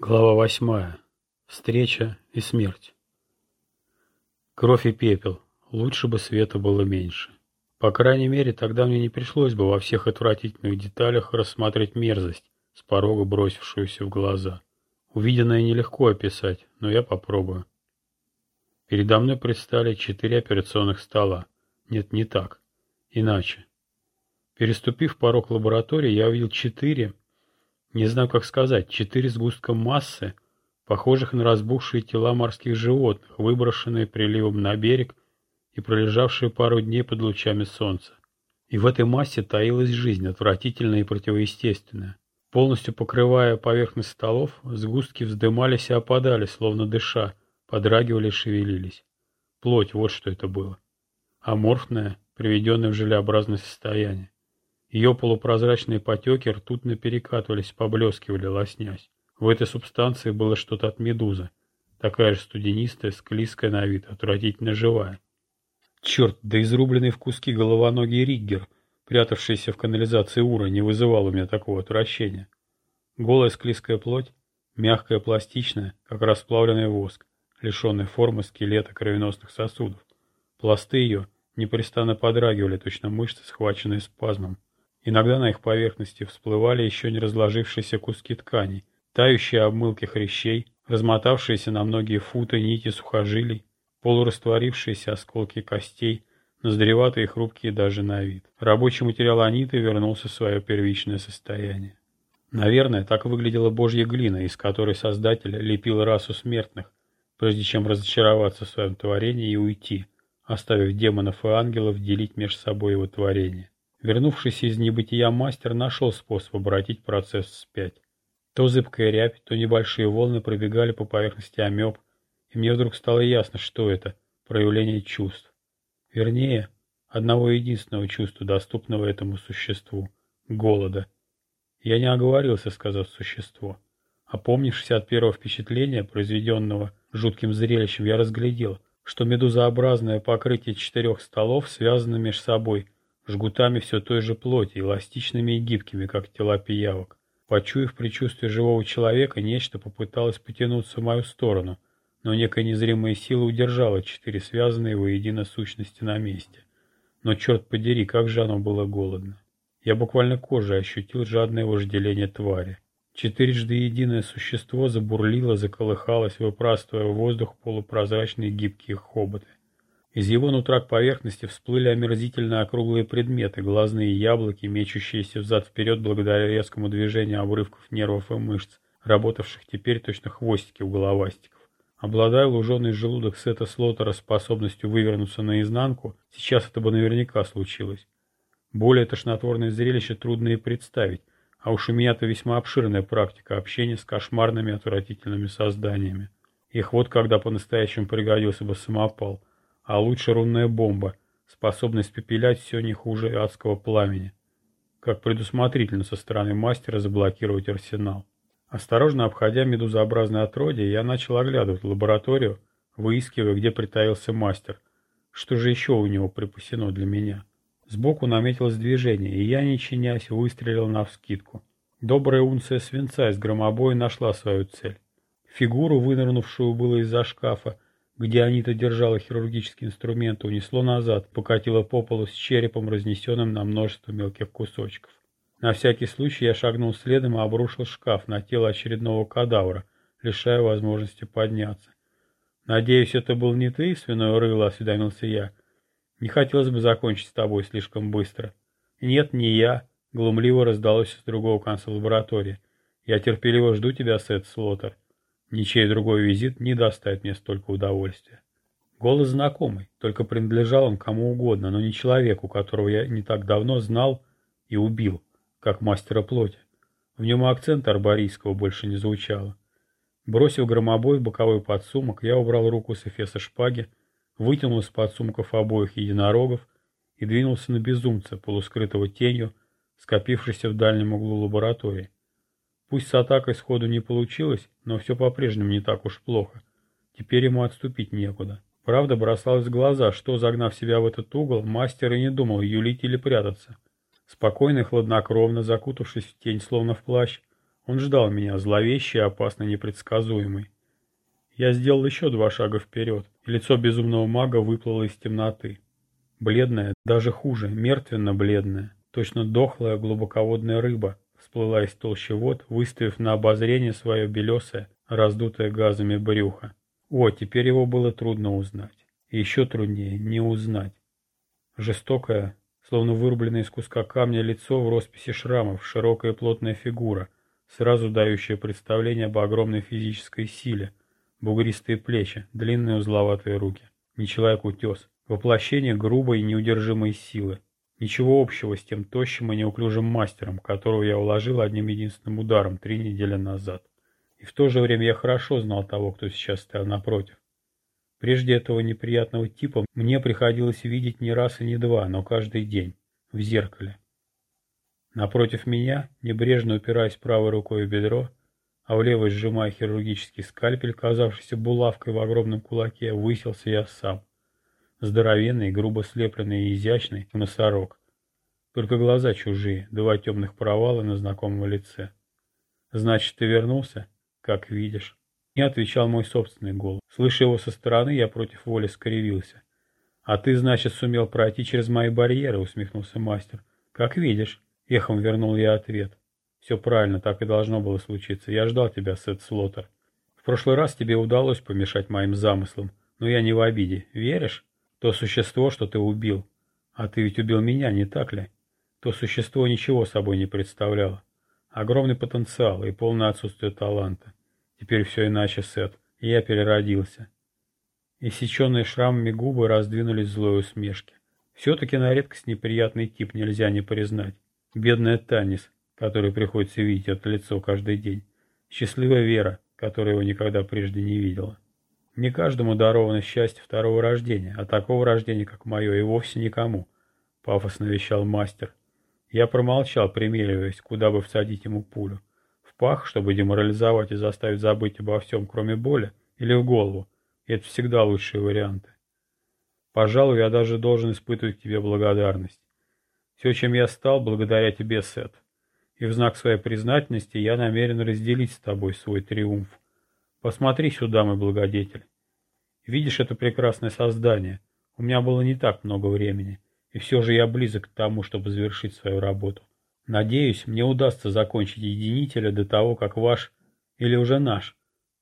Глава восьмая. Встреча и смерть. Кровь и пепел. Лучше бы света было меньше. По крайней мере, тогда мне не пришлось бы во всех отвратительных деталях рассмотреть мерзость, с порога бросившуюся в глаза. Увиденное нелегко описать, но я попробую. Передо мной предстали четыре операционных стола. Нет, не так. Иначе. Переступив порог лаборатории, я увидел четыре не знаю, как сказать, четыре сгустка массы, похожих на разбухшие тела морских животных, выброшенные приливом на берег и пролежавшие пару дней под лучами солнца. И в этой массе таилась жизнь, отвратительная и противоестественная. Полностью покрывая поверхность столов, сгустки вздымались и опадали, словно дыша, подрагивали и шевелились. Плоть, вот что это было. Аморфная, приведенная в желеобразное состояние. Ее полупрозрачные потеки ртутно перекатывались, поблескивали, лоснясь. В этой субстанции было что-то от медузы. Такая же студенистая, склизкая на вид, отвратительно живая. Черт, да изрубленный в куски головоногий риггер, прятавшийся в канализации Ура, не вызывал у меня такого отвращения. Голая склизкая плоть, мягкая, пластичная, как расплавленный воск, лишенная формы скелета кровеносных сосудов. Пласты ее непрестанно подрагивали, точно мышцы, схваченные спазмом. Иногда на их поверхности всплывали еще не разложившиеся куски тканей, тающие обмылки хрящей, размотавшиеся на многие футы нити сухожилий, полурастворившиеся осколки костей, ноздреватые и хрупкие даже на вид. Рабочий материал аниты вернулся в свое первичное состояние. Наверное, так выглядела божья глина, из которой Создатель лепил расу смертных, прежде чем разочароваться в своем творении и уйти, оставив демонов и ангелов делить между собой его творение. Вернувшийся из небытия мастер нашел способ обратить процесс вспять. То зыбкая рябь, то небольшие волны пробегали по поверхности амеб, и мне вдруг стало ясно, что это – проявление чувств. Вернее, одного единственного чувства, доступного этому существу – голода. Я не оговорился, сказав «существо». Опомнившись от первого впечатления, произведенного жутким зрелищем, я разглядел, что медузообразное покрытие четырех столов связано между собой – жгутами все той же плоти, эластичными и гибкими, как тела пиявок. Почуяв предчувствие живого человека, нечто попыталось потянуться в мою сторону, но некая незримая сила удержала четыре связанные воедино сущности на месте. Но черт подери, как же оно было голодно. Я буквально кожей ощутил жадное вожделение твари. Четырежды единое существо забурлило, заколыхалось, выпрастывая в воздух полупрозрачные гибкие хоботы. Из его нутра к поверхности всплыли омерзительно округлые предметы, глазные яблоки, мечущиеся взад-вперед благодаря резкому движению обрывков нервов и мышц, работавших теперь точно хвостики у головастиков. Обладая луженый желудок Сета Слотера способностью вывернуться наизнанку, сейчас это бы наверняка случилось. Более тошнотворное зрелище трудно и представить, а уж у меня-то весьма обширная практика общения с кошмарными отвратительными созданиями. Их вот когда по-настоящему пригодился бы самопал – а лучше рунная бомба, способная испепелять все не хуже адского пламени. Как предусмотрительно со стороны мастера заблокировать арсенал. Осторожно обходя медузообразное отродье, я начал оглядывать лабораторию, выискивая, где притаился мастер. Что же еще у него припасено для меня? Сбоку наметилось движение, и я, не чинясь, выстрелил навскидку. Добрая унция свинца из громобоя нашла свою цель. Фигуру, вынырнувшую было из-за шкафа, где Анита держала хирургический инструмент, унесло назад, покатило по полу с черепом, разнесенным на множество мелких кусочков. На всякий случай я шагнул следом и обрушил шкаф на тело очередного кадавра, лишая возможности подняться. «Надеюсь, это был не ты, свиное рыло?» — осведомился я. «Не хотелось бы закончить с тобой слишком быстро». «Нет, не я», — глумливо раздалось с другого конца лаборатории. «Я терпеливо жду тебя, Сет Слоттер». Ничей другой визит не доставит мне столько удовольствия. Голос знакомый, только принадлежал он кому угодно, но не человеку, которого я не так давно знал и убил, как мастера плоти. В нем акцент арборийского больше не звучало. Бросив громобой в боковой подсумок, я убрал руку с эфеса шпаги, вытянул из подсумков обоих единорогов и двинулся на безумца, полускрытого тенью, скопившейся в дальнем углу лаборатории. Пусть с атакой сходу не получилось, но все по-прежнему не так уж плохо. Теперь ему отступить некуда. Правда бросалась в глаза, что, загнав себя в этот угол, мастер и не думал юлить или прятаться. Спокойно и хладнокровно, закутавшись в тень, словно в плащ, Он ждал меня, зловещий, опасно непредсказуемый. Я сделал еще два шага вперед, и лицо безумного мага выплыло из темноты. Бледная, даже хуже, мертвенно-бледная, точно дохлая глубоководная рыба, всплыла из толщи вод, выставив на обозрение свое белесое, раздутое газами брюхо. О, теперь его было трудно узнать. И еще труднее не узнать. Жестокое, словно вырубленное из куска камня лицо в росписи шрамов, широкая плотная фигура, сразу дающая представление об огромной физической силе, бугристые плечи, длинные узловатые руки. Не человек-утес, воплощение грубой и неудержимой силы. Ничего общего с тем тощим и неуклюжим мастером, которого я уложил одним единственным ударом три недели назад. И в то же время я хорошо знал того, кто сейчас стоял напротив. Прежде этого неприятного типа мне приходилось видеть не раз и не два, но каждый день, в зеркале. Напротив меня, небрежно упираясь правой рукой в бедро, а в левой сжимая хирургический скальпель, казавшийся булавкой в огромном кулаке, выселся я сам. Здоровенный, грубо слепленный и изящный носорог. Только глаза чужие, два темных провала на знакомом лице. «Значит, ты вернулся?» «Как видишь». Не отвечал мой собственный голос. Слыша его со стороны, я против воли скривился. «А ты, значит, сумел пройти через мои барьеры?» — усмехнулся мастер. «Как видишь». Эхом вернул я ответ. Все правильно, так и должно было случиться. Я ждал тебя, Сет Слоттер. В прошлый раз тебе удалось помешать моим замыслам, но я не в обиде. Веришь? То существо, что ты убил. А ты ведь убил меня, не так ли? То существо ничего собой не представляло. Огромный потенциал и полное отсутствие таланта. Теперь все иначе, Сет. Я переродился. Иссеченные шрамами губы раздвинулись в злой усмешки. Все-таки на редкость неприятный тип нельзя не признать. Бедная Танис, который приходится видеть это лицо каждый день. Счастливая Вера, которая его никогда прежде не видела. Не каждому даровано счастье второго рождения, а такого рождения, как мое, и вовсе никому, — пафосно вещал мастер. Я промолчал, примериваясь, куда бы всадить ему пулю. В пах, чтобы деморализовать и заставить забыть обо всем, кроме боли, или в голову. Это всегда лучшие варианты. Пожалуй, я даже должен испытывать тебе благодарность. Все, чем я стал, благодаря тебе, Сет и в знак своей признательности я намерен разделить с тобой свой триумф. Посмотри сюда, мой благодетель. Видишь это прекрасное создание? У меня было не так много времени, и все же я близок к тому, чтобы завершить свою работу. Надеюсь, мне удастся закончить единителя до того, как ваш, или уже наш,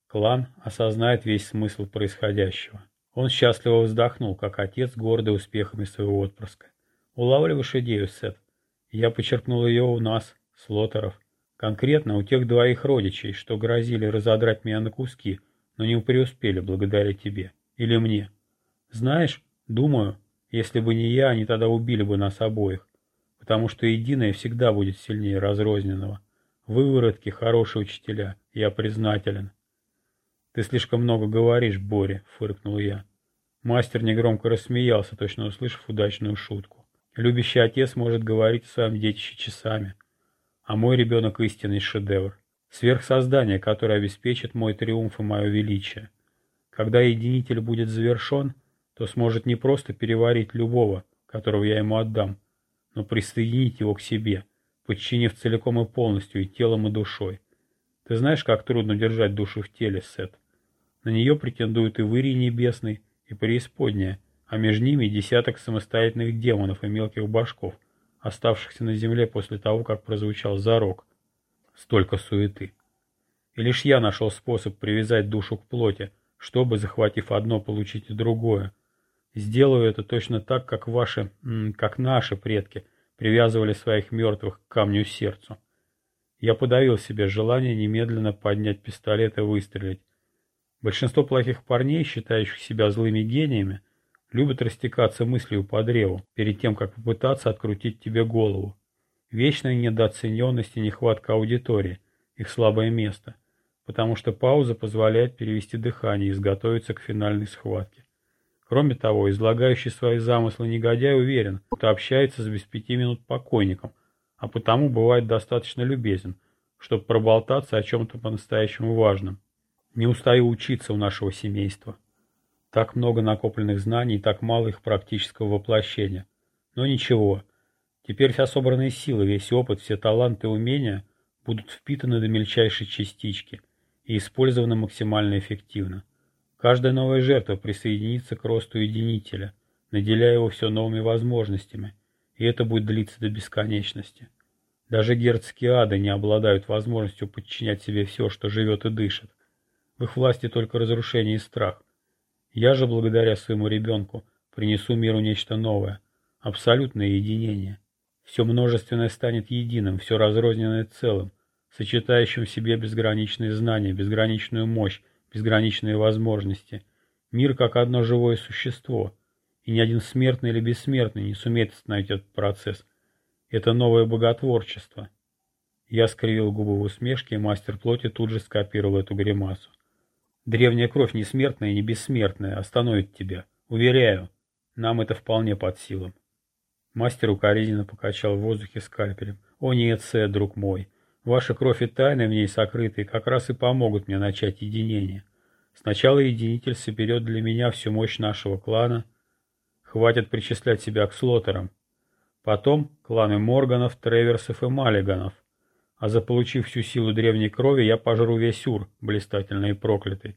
клан осознает весь смысл происходящего. Он счастливо вздохнул, как отец, гордый успехами своего отпрыска. Улавливаешь идею, Сет? Я почерпнул ее у нас, Слотеров. Конкретно у тех двоих родичей, что грозили разодрать меня на куски, но не преуспели благодаря тебе. Или мне. Знаешь, думаю, если бы не я, они тогда убили бы нас обоих. Потому что единое всегда будет сильнее разрозненного. Вы, выродки, хорошие учителя. Я признателен. Ты слишком много говоришь, Боря, фыркнул я. Мастер негромко рассмеялся, точно услышав удачную шутку. Любящий отец может говорить о своем детище часами. А мой ребенок истинный шедевр. Сверхсоздание, которое обеспечит мой триумф и мое величие. Когда единитель будет завершен, то сможет не просто переварить любого, которого я ему отдам, но присоединить его к себе, подчинив целиком и полностью и телом, и душой. Ты знаешь, как трудно держать душу в теле, Сет? На нее претендуют и Вырий Небесный, и Преисподняя, а между ними десяток самостоятельных демонов и мелких башков, оставшихся на земле после того, как прозвучал зарок. Столько суеты. И лишь я нашел способ привязать душу к плоти, чтобы, захватив одно, получить и другое. Сделаю это точно так, как ваши, как наши предки привязывали своих мертвых к камню сердцу. Я подавил себе желание немедленно поднять пистолет и выстрелить. Большинство плохих парней, считающих себя злыми гениями, любят растекаться мыслью по древу, перед тем, как попытаться открутить тебе голову. Вечная недооцененность и нехватка аудитории – их слабое место, потому что пауза позволяет перевести дыхание и изготовиться к финальной схватке. Кроме того, излагающий свои замыслы негодяй уверен, что общается с без пяти минут покойником, а потому бывает достаточно любезен, чтобы проболтаться о чем-то по-настоящему важном. Не устаю учиться у нашего семейства. Так много накопленных знаний, так мало их практического воплощения. Но ничего. Теперь вся собранная сила, весь опыт, все таланты и умения будут впитаны до мельчайшей частички и использованы максимально эффективно. Каждая новая жертва присоединится к росту единителя, наделяя его все новыми возможностями, и это будет длиться до бесконечности. Даже герцогие ады не обладают возможностью подчинять себе все, что живет и дышит. В их власти только разрушение и страх. Я же, благодаря своему ребенку, принесу миру нечто новое, абсолютное единение. Все множественное станет единым, все разрозненное целым, сочетающим в себе безграничные знания, безграничную мощь, безграничные возможности. Мир как одно живое существо, и ни один смертный или бессмертный не сумеет остановить этот процесс. Это новое боготворчество. Я скривил губы в усмешке, и мастер плоти тут же скопировал эту гримасу. Древняя кровь не смертная и не бессмертная остановит тебя. Уверяю, нам это вполне под силам. Мастер укоризненно покачал в воздухе скальпелем. «О нет, Сэ, друг мой, ваша кровь и тайны в ней сокрытые как раз и помогут мне начать единение. Сначала единитель соберет для меня всю мощь нашего клана. Хватит причислять себя к слотерам. Потом кланы Морганов, Треверсов и Маллиганов. А заполучив всю силу древней крови, я пожру весь Ур, блистательный и проклятый.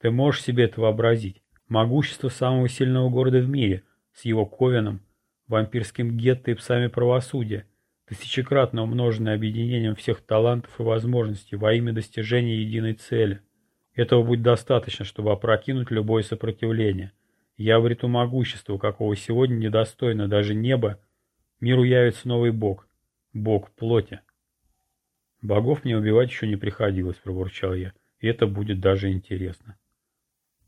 Ты можешь себе это вообразить? Могущество самого сильного города в мире, с его ковеном, вампирским гетто и псами правосудия, тысячекратно умноженное объединением всех талантов и возможностей во имя достижения единой цели. Этого будет достаточно, чтобы опрокинуть любое сопротивление. Я обрету могущество, какого сегодня недостойно даже небо. Миру явится новый бог. Бог плоти. Богов мне убивать еще не приходилось, пробурчал я. И это будет даже интересно.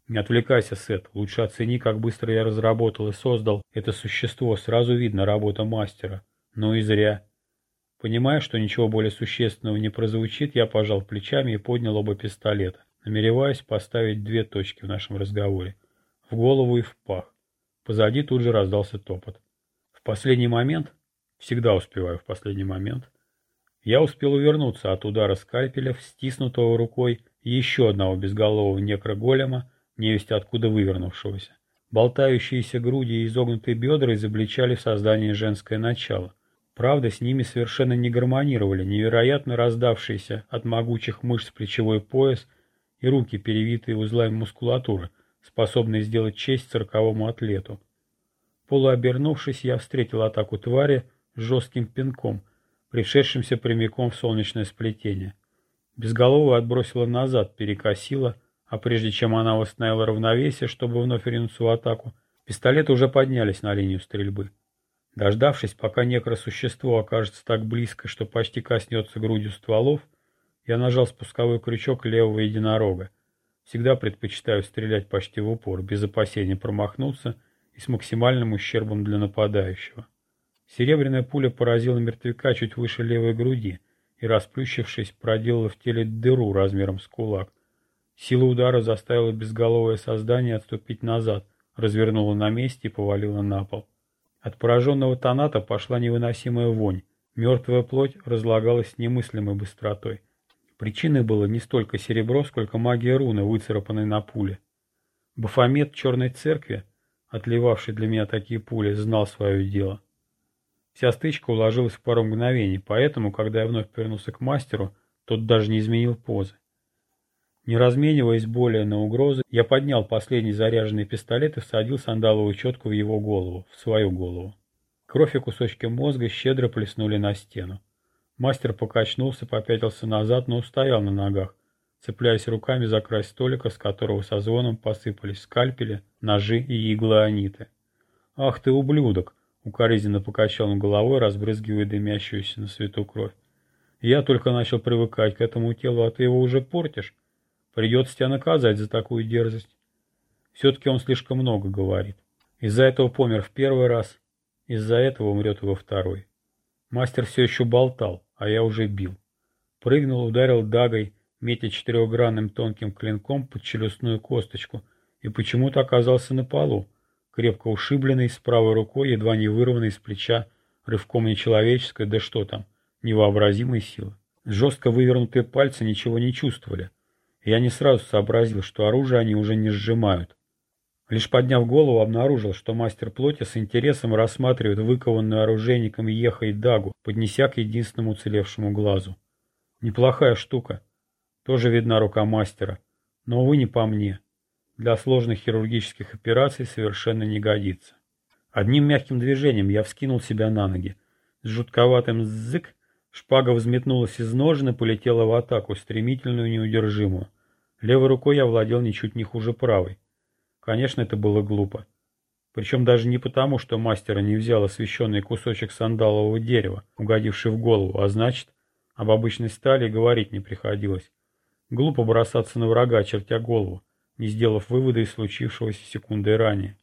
Не отвлекайся, Сет. Лучше оцени, как быстро я разработал и создал это существо. Сразу видно работа мастера. Ну и зря. Понимая, что ничего более существенного не прозвучит, я пожал плечами и поднял оба пистолета, намереваясь поставить две точки в нашем разговоре. В голову и в пах. Позади тут же раздался топот. В последний момент, всегда успеваю в последний момент, я успел увернуться от удара скальпеля, стиснутого рукой еще одного безголового некроголема, невесть откуда вывернувшегося. Болтающиеся груди и изогнутые бедра изобличали в создании женское начало. Правда, с ними совершенно не гармонировали невероятно раздавшиеся от могучих мышц плечевой пояс и руки, перевитые узлами мускулатуры, способные сделать честь цирковому атлету. Полуобернувшись, я встретил атаку твари жестким пинком, пришедшимся прямиком в солнечное сплетение. Безголовую отбросило назад, перекосило, а прежде чем она восстановила равновесие, чтобы вновь ринуться в атаку, пистолеты уже поднялись на линию стрельбы. Дождавшись, пока некросущество окажется так близко, что почти коснется грудью стволов, я нажал спусковой крючок левого единорога. Всегда предпочитаю стрелять почти в упор, без опасения промахнуться и с максимальным ущербом для нападающего. Серебряная пуля поразила мертвяка чуть выше левой груди и, расплющившись, проделала в теле дыру размером с кулак – Сила удара заставила безголовое создание отступить назад, развернула на месте и повалила на пол. От пораженного тоната пошла невыносимая вонь. Мертвая плоть разлагалась немыслимой быстротой. Причиной было не столько серебро, сколько магия руны, выцарапанной на пуле. Бафомет Черной Церкви, отливавший для меня такие пули, знал свое дело. Вся стычка уложилась в пару мгновений, поэтому, когда я вновь повернулся к мастеру, тот даже не изменил позы. Не размениваясь более на угрозы, я поднял последний заряженный пистолет и всадил сандаловую четку в его голову, в свою голову. Кровь и кусочки мозга щедро плеснули на стену. Мастер покачнулся, попятился назад, но устоял на ногах, цепляясь руками за край столика, с которого со звоном посыпались скальпели, ножи и иглы аниты. «Ах ты, ублюдок!» — укоризненно покачал он головой, разбрызгивая дымящуюся на свету кровь. «Я только начал привыкать к этому телу, а ты его уже портишь?» Придется тебя наказать за такую дерзость. Все-таки он слишком много говорит. Из-за этого помер в первый раз, из-за этого умрет во второй. Мастер все еще болтал, а я уже бил. Прыгнул, ударил дагой, метя четырехгранным тонким клинком под челюстную косточку, и почему-то оказался на полу, крепко ушибленный, с правой рукой, едва не вырванный из плеча, рывком нечеловеческой, да что там, невообразимой силы. Жестко вывернутые пальцы ничего не чувствовали, я не сразу сообразил, что оружие они уже не сжимают. Лишь подняв голову, обнаружил, что мастер плоти с интересом рассматривает выкованную оружейником Еха и Дагу, поднеся к единственному уцелевшему глазу. Неплохая штука. Тоже видна рука мастера. Но, увы, не по мне. Для сложных хирургических операций совершенно не годится. Одним мягким движением я вскинул себя на ноги. С жутковатым зык шпага взметнулась из ножен и полетела в атаку, стремительную и неудержимую. Левой рукой я владел ничуть не хуже правой. Конечно, это было глупо. Причем даже не потому, что мастера не взял освещенный кусочек сандалового дерева, угодивший в голову, а значит, об обычной стали говорить не приходилось. Глупо бросаться на врага, чертя голову, не сделав вывода из случившегося секундой ранее.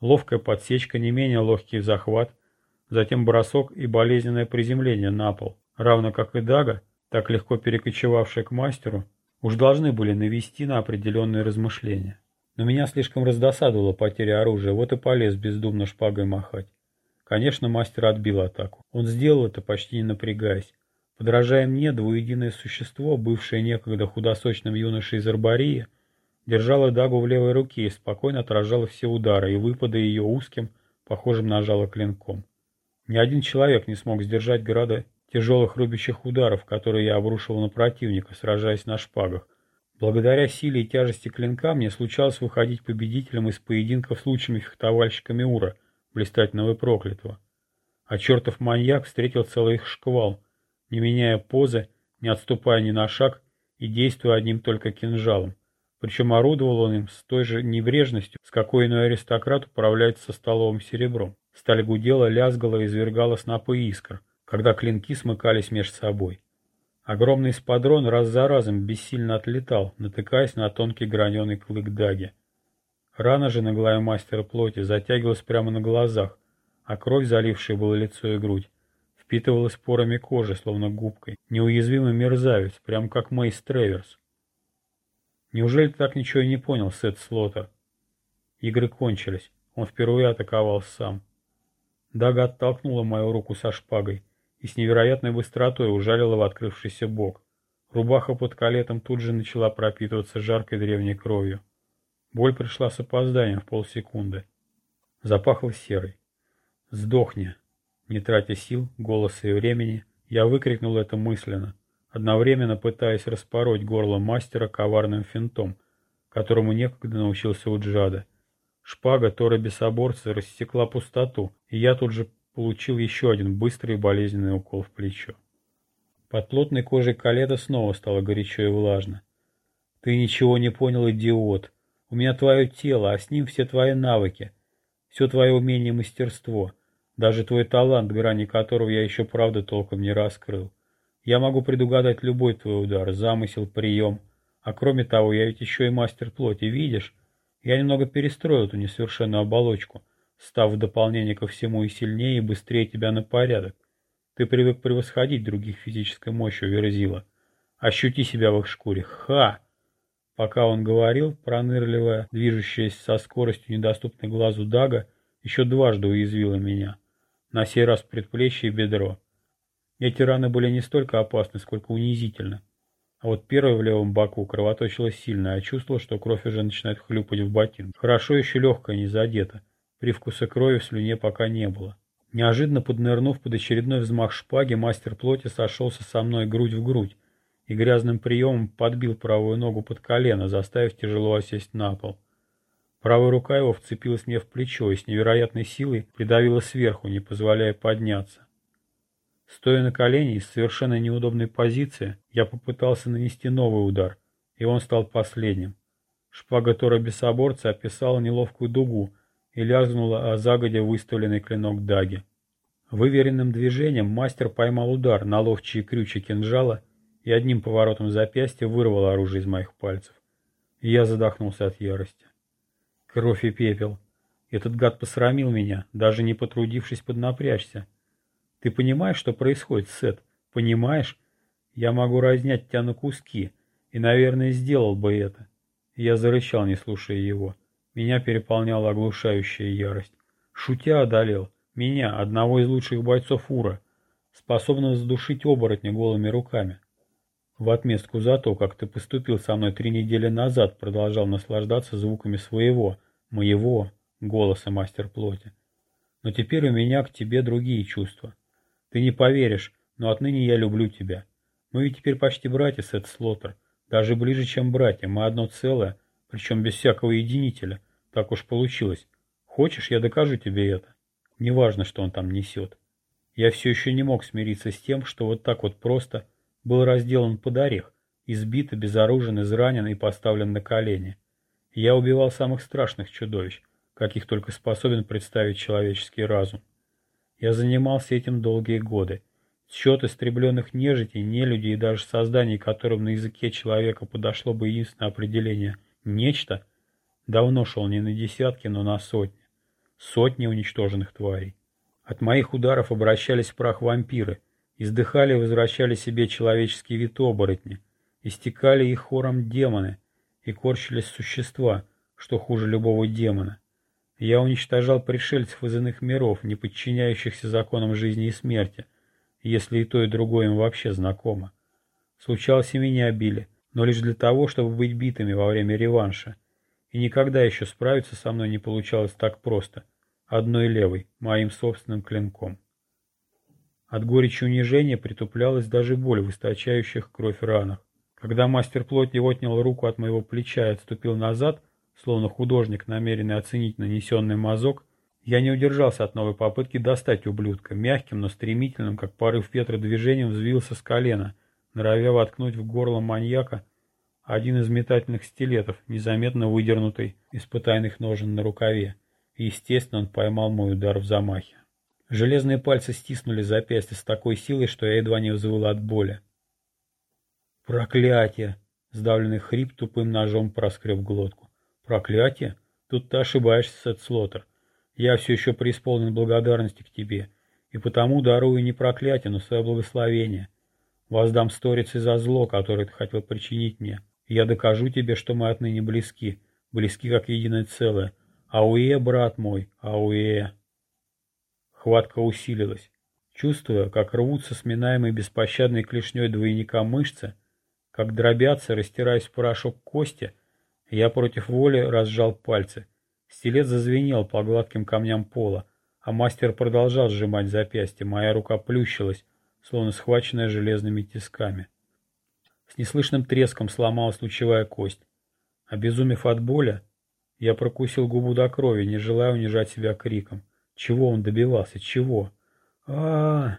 Ловкая подсечка, не менее ловкий захват, затем бросок и болезненное приземление на пол, равно как и Дага, так легко перекочевавшая к мастеру, уж должны были навести на определенные размышления. Но меня слишком раздосадовала потеря оружия, вот и полез бездумно шпагой махать. Конечно, мастер отбил атаку. Он сделал это, почти не напрягаясь. Подражая мне, двуединое существо, бывшее некогда худосочным юношей из Арбории, держало дагу в левой руке и спокойно отражало все удары и выпады ее узким, похожим на жало клинком. Ни один человек не смог сдержать града тяжелых рубящих ударов, которые я обрушивал на противника, сражаясь на шпагах. Благодаря силе и тяжести клинка мне случалось выходить победителем из поединков с лучшими фехтовальщиками Ура, блистательного и проклятого. А чертов маньяк встретил целый их шквал — не меняя позы, не отступая ни на шаг и действуя одним только кинжалом. Причем орудовал он им с той же небрежностью, с какой иной аристократ управляется со столовым серебром. Сталь гудела, лязгала и извергала снопы искр, когда клинки смыкались между собой. Огромный спадрон раз за разом бессильно отлетал, натыкаясь на тонкий граненый клык даги. Рана же, наглая мастера плоти, затягивалась прямо на глазах, а кровь, залившая было лицо и грудь, впитывалась порами кожи, словно губкой. Неуязвимый мерзавец, прям как Мейс Треверс. Неужели ты так ничего и не понял, Сет Слоттер? Игры кончились. Он впервые атаковал сам. Дага оттолкнула мою руку со шпагой и с невероятной быстротой ужалила в открывшийся бок. Рубаха под калетом тут же начала пропитываться жаркой древней кровью. Боль пришла с опозданием в полсекунды. Запахло серой. «Сдохни!» Не тратя сил, голоса и времени, я выкрикнул это мысленно, одновременно пытаясь распороть горло мастера коварным финтом, которому некогда научился у Джада. Шпага Тора Бесоборца рассекла пустоту, и я тут же получил еще один быстрый и болезненный укол в плечо. Под плотной кожей Каледа снова стало горячо и влажно. «Ты ничего не понял, идиот. У меня твое тело, а с ним все твои навыки, все твое умение и мастерство. Даже твой талант, грани которого я еще правда толком не раскрыл. Я могу предугадать любой твой удар, замысел, прием. А кроме того, я ведь еще и мастер плоти, видишь? Я немного перестроил эту несовершенную оболочку, став в дополнение ко всему и сильнее, и быстрее тебя на порядок. Ты привык превосходить других физической мощью, Верзила. Ощути себя в их шкуре. Ха! Пока он говорил, пронырливая, движущаяся со скоростью недоступной глазу Дага, еще дважды уязвила меня на сей раз предплечье и бедро. Эти раны были не столько опасны, сколько унизительны. А вот первая в левом боку кровоточила сильно, а чувствовал, что кровь уже начинает хлюпать в ботинке. Хорошо еще легкая, не задета. Привкуса крови в слюне пока не было. Неожиданно поднырнув под очередной взмах шпаги, мастер плоти сошелся со мной грудь в грудь и грязным приемом подбил правую ногу под колено, заставив тяжело осесть на пол. Правая рука его вцепилась мне в плечо и с невероятной силой придавила сверху, не позволяя подняться. Стоя на колени из совершенно неудобной позиции, я попытался нанести новый удар, и он стал последним. Шпага Тора Бесоборца описала неловкую дугу и лязгнула о загоде выставленный клинок Даги. Выверенным движением мастер поймал удар на ловчие крючи кинжала и одним поворотом запястья вырвал оружие из моих пальцев. Я задохнулся от ярости. Кровь и пепел. Этот гад посрамил меня, даже не потрудившись поднапрячься. Ты понимаешь, что происходит, Сет? Понимаешь? Я могу разнять тебя на куски, и, наверное, сделал бы это. Я зарычал, не слушая его. Меня переполняла оглушающая ярость. Шутя одолел. Меня, одного из лучших бойцов Ура, способного задушить оборотня голыми руками. В отместку за то, как ты поступил со мной три недели назад, продолжал наслаждаться звуками своего, моего голоса мастер плоти. Но теперь у меня к тебе другие чувства. Ты не поверишь, но отныне я люблю тебя. Мы ведь теперь почти братья, Сет Слоттер. Даже ближе, чем братья. Мы одно целое, причем без всякого единителя. Так уж получилось. Хочешь, я докажу тебе это. Неважно, что он там несет. Я все еще не мог смириться с тем, что вот так вот просто был разделан под орех, избит, обезоружен, изранен и поставлен на колени. Я убивал самых страшных чудовищ, каких только способен представить человеческий разум. Я занимался этим долгие годы. Счет истребленных нежитей, нелюдей и даже созданий, которым на языке человека подошло бы единственное определение «нечто», давно шел не на десятки, но на сотни. Сотни уничтоженных тварей. От моих ударов обращались в прах вампиры, издыхали и возвращали себе человеческий вид оборотни, истекали их хором демоны и корчились существа, что хуже любого демона. Я уничтожал пришельцев из иных миров, не подчиняющихся законам жизни и смерти, если и то, и другое им вообще знакомо. Случалось и меня били, но лишь для того, чтобы быть битыми во время реванша. И никогда еще справиться со мной не получалось так просто, одной левой, моим собственным клинком. От горечи унижения притуплялась даже боль в источающих кровь ранах. Когда мастер плоти отнял руку от моего плеча и отступил назад, словно художник, намеренный оценить нанесенный мазок, я не удержался от новой попытки достать ублюдка, мягким, но стремительным, как порыв ветра движением взвился с колена, норовя воткнуть в горло маньяка один из метательных стилетов, незаметно выдернутый из потайных ножен на рукаве, и, естественно, он поймал мой удар в замахе. Железные пальцы стиснули запястье с такой силой, что я едва не взвыл от боли. «Проклятие!» — сдавленный хрип тупым ножом проскреб глотку. «Проклятие? Тут ты ошибаешься, Сет Слоттер. Я все еще преисполнен благодарности к тебе, и потому дарую не проклятие, но свое благословение. Воздам сторицей за зло, которое ты хотел причинить мне, я докажу тебе, что мы отныне близки, близки как единое целое. Ауэ, брат мой, ауэ. Хватка усилилась. Чувствуя, как рвутся сминаемые беспощадной клешней двойника мышцы, как дробятся, растираясь в порошок кости, я против воли разжал пальцы, Стилет зазвенел по гладким камням пола, а мастер продолжал сжимать запястье. Моя рука плющилась, словно схваченная железными тисками. С неслышным треском сломалась лучевая кость. Обезумев от боли, я прокусил губу до крови, не желая унижать себя криком. Чего он добивался? Чего? а, -а, -а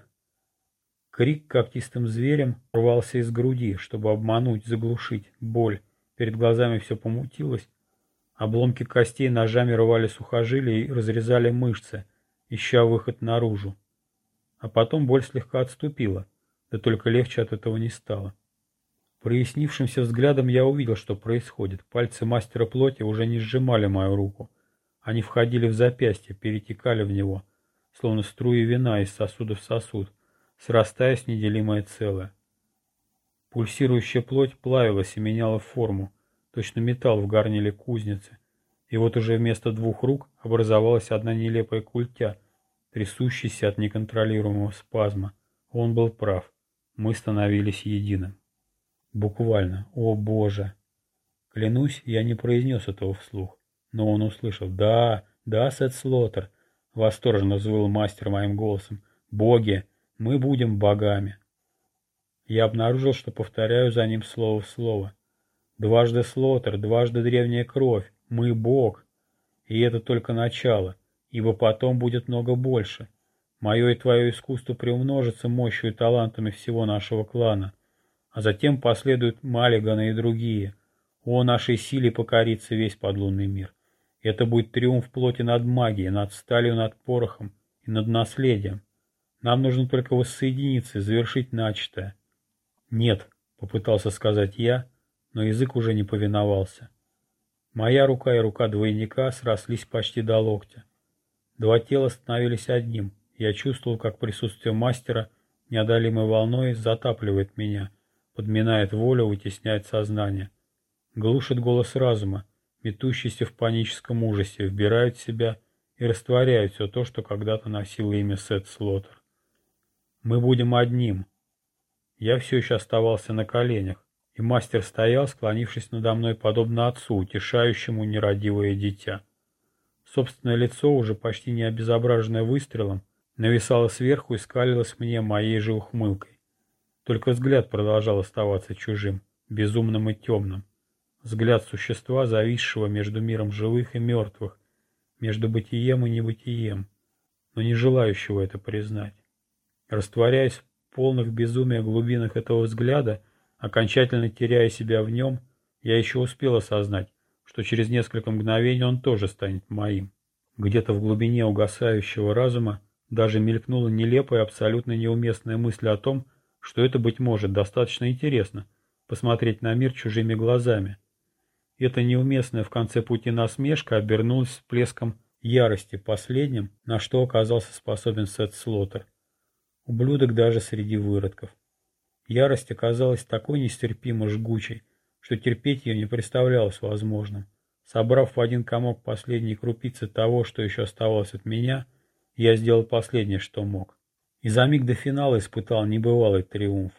Крик когтистым зверем рвался из груди, чтобы обмануть, заглушить боль. Перед глазами все помутилось, Обломки костей ножами рвали сухожилия и разрезали мышцы, ища выход наружу. А потом боль слегка отступила, да только легче от этого не стало. Прояснившимся взглядом я увидел, что происходит. Пальцы мастера плоти уже не сжимали мою руку. Они входили в запястье, перетекали в него, словно струи вина из сосуда в сосуд, срастаясь в неделимое целое. Пульсирующая плоть плавилась и меняла форму, точно металл в гарниле кузницы. И вот уже вместо двух рук образовалась одна нелепая культя, трясущаяся от неконтролируемого спазма. Он был прав. Мы становились единым. Буквально. О боже! Клянусь, я не произнес этого вслух. Но он услышал. «Да, да, Сет Слоттер!» Восторженно взвыл мастер моим голосом. «Боги! Мы будем богами!» Я обнаружил, что повторяю за ним слово в слово. Дважды Слотер, дважды древняя кровь. Мы Бог. И это только начало, ибо потом будет много больше. Мое и твое искусство приумножится мощью и талантами всего нашего клана. А затем последуют Маллиганы и другие. О нашей силе покорится весь подлунный мир. Это будет триумф плоти над магией, над сталью, над порохом и над наследием. Нам нужно только воссоединиться и завершить начатое. Нет, попытался сказать я, но язык уже не повиновался. Моя рука и рука двойника срослись почти до локтя. Два тела становились одним. Я чувствовал, как присутствие мастера неодолимой волной затапливает меня, подминает волю, вытесняет сознание. Глушит голос разума, метущийся в паническом ужасе, вбирает в себя и растворяет все то, что когда-то носило имя Сет Слоттер. Мы будем одним. Я все еще оставался на коленях, и мастер стоял, склонившись надо мной, подобно отцу, утешающему нерадивое дитя. Собственное лицо, уже почти не обезображенное выстрелом, нависало сверху и скалилось мне моей же ухмылкой. Только взгляд продолжал оставаться чужим, безумным и темным. Взгляд существа, зависшего между миром живых и мертвых, между бытием и небытием, но не желающего это признать. Растворяясь в полных безумия глубинах этого взгляда, окончательно теряя себя в нем, я еще успел осознать, что через несколько мгновений он тоже станет моим. Где-то в глубине угасающего разума даже мелькнула нелепая, абсолютно неуместная мысль о том, что это, быть может, достаточно интересно – посмотреть на мир чужими глазами. Эта неуместная в конце пути насмешка обернулась всплеском ярости последним, на что оказался способен Сет Слоттер. Ублюдок даже среди выродков. Ярость оказалась такой нестерпимо жгучей, что терпеть ее не представлялось возможным. Собрав в один комок последние крупицы того, что еще оставалось от меня, я сделал последнее, что мог. И за миг до финала испытал небывалый триумф.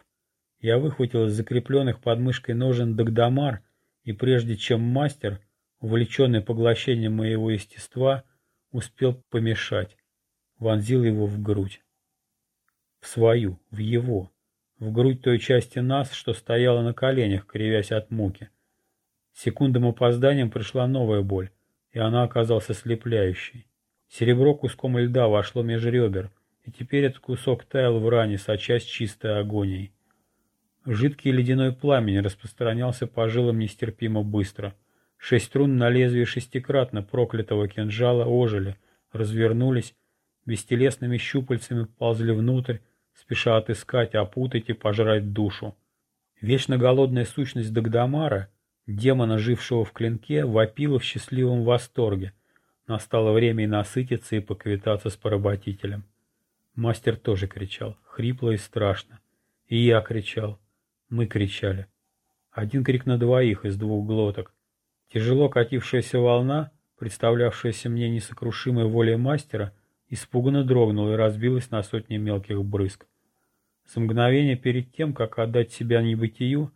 Я выхватил из закрепленных под мышкой ножен Дагдамар, и прежде чем мастер, увлеченный поглощением моего естества, успел помешать, вонзил его в грудь. В свою, в его, в грудь той части нас, что стояла на коленях, кривясь от муки. Секундным опозданием пришла новая боль, и она оказалась ослепляющей. Серебро куском льда вошло меж ребер — и теперь этот кусок таял в ране, сочась чистой агонией. Жидкий ледяной пламень распространялся по жилам нестерпимо быстро. Шесть струн на лезвии шестикратно проклятого кинжала ожили, развернулись, бестелесными щупальцами ползли внутрь, спеша отыскать, опутать и пожрать душу. Вечно голодная сущность Дагдамара, демона, жившего в клинке, вопила в счастливом восторге. Настало время и насытиться, и поквитаться с поработителем. Мастер тоже кричал, хрипло и страшно. И я кричал. Мы кричали. Один крик на двоих из двух глоток. Тяжело катившаяся волна, представлявшаяся мне несокрушимой волей мастера, испуганно дрогнула и разбилась на сотни мелких брызг. С мгновения перед тем, как отдать себя небытию,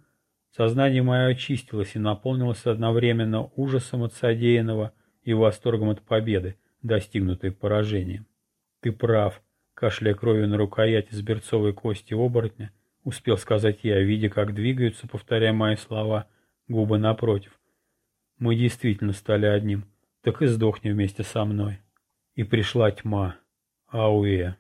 сознание мое очистилось и наполнилось одновременно ужасом от содеянного и восторгом от победы, достигнутой поражением. Ты прав кашляя кровью на рукоять из берцовой кости оборотня, успел сказать я, видя, как двигаются, повторяя мои слова, губы напротив. Мы действительно стали одним, так и сдохни вместе со мной. И пришла тьма. Ауэ.